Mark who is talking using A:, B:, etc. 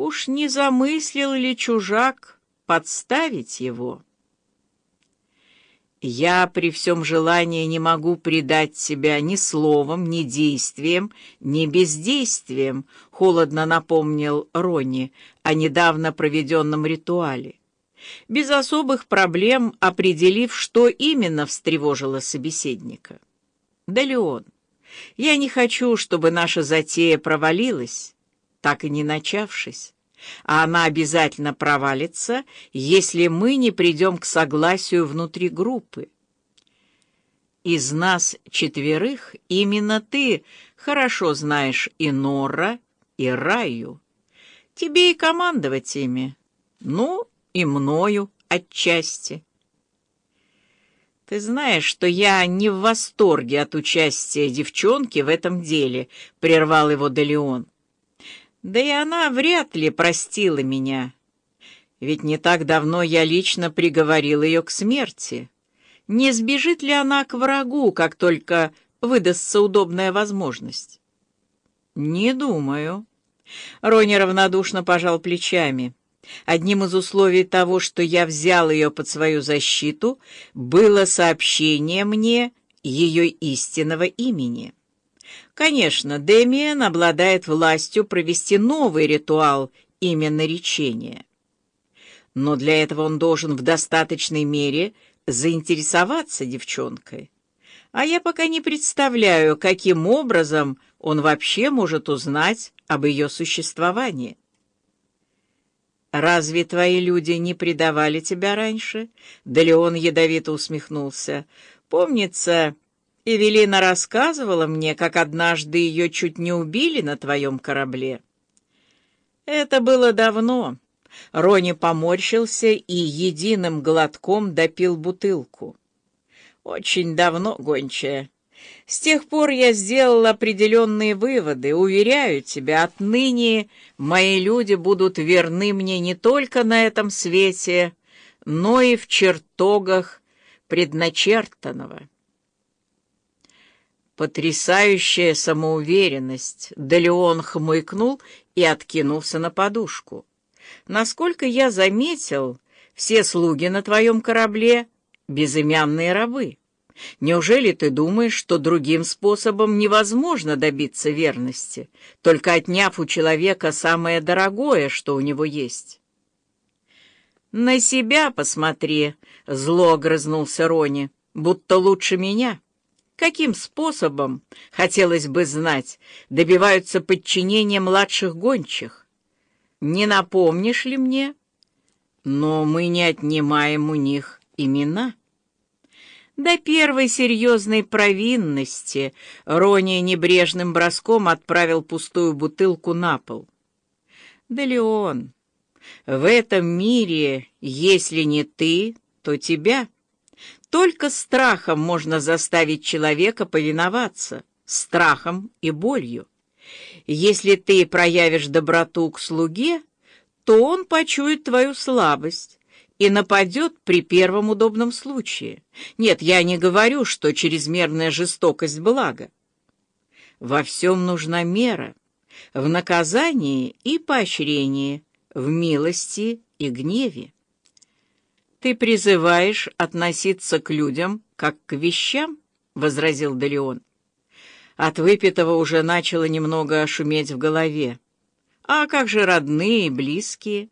A: Уж не замыслил ли чужак подставить его? Я при всем желании не могу предать себя ни словом, ни действием, ни бездействием, холодно напомнил Ронни о недавно проведенном ритуале. Без особых проблем определив, что именно встревожило собеседника. Да, Леон, я не хочу, чтобы наша затея провалилась, так и не начавшись а она обязательно провалится, если мы не придем к согласию внутри группы. Из нас четверых именно ты хорошо знаешь и Нора, и Раю. Тебе и командовать ими, ну, и мною отчасти. Ты знаешь, что я не в восторге от участия девчонки в этом деле, — прервал его Делеон. Да и она вряд ли простила меня. Ведь не так давно я лично приговорил ее к смерти. Не сбежит ли она к врагу, как только выдастся удобная возможность? Не думаю. Рони равнодушно пожал плечами. Одним из условий того, что я взял ее под свою защиту, было сообщение мне ее истинного имени. Конечно, Демиан обладает властью провести новый ритуал имя наречения. Но для этого он должен в достаточной мере заинтересоваться девчонкой. А я пока не представляю, каким образом он вообще может узнать об ее существовании. «Разве твои люди не предавали тебя раньше?» Да Леон ядовито усмехнулся. «Помнится, Эвелина рассказывала мне, как однажды ее чуть не убили на твоем корабле. Это было давно. Рони поморщился и единым глотком допил бутылку. Очень давно, гончая. С тех пор я сделал определенные выводы. Уверяю тебя, отныне мои люди будут верны мне не только на этом свете, но и в чертогах предначертанного. Потрясающая самоуверенность. Да Леон хмыкнул и откинулся на подушку. Насколько я заметил, все слуги на твоем корабле — безымянные рабы. Неужели ты думаешь, что другим способом невозможно добиться верности, только отняв у человека самое дорогое, что у него есть? «На себя посмотри», — зло огрызнулся Рони, — «будто лучше меня». Каким способом, хотелось бы знать, добиваются подчинения младших гончих? Не напомнишь ли мне? Но мы не отнимаем у них имена. До первой серьезной провинности Рони небрежным броском отправил пустую бутылку на пол. Да, Леон, в этом мире, если не ты, то тебя — только страхом можно заставить человека повиноваться, страхом и болью. Если ты проявишь доброту к слуге, то он почует твою слабость и нападет при первом удобном случае. Нет, я не говорю, что чрезмерная жестокость благо. Во всем нужна мера, в наказании и поощрении, в милости и гневе ты призываешь относиться к людям, как к вещам?» — возразил Делеон. От выпитого уже начало немного шуметь в голове. «А как же родные и близкие?»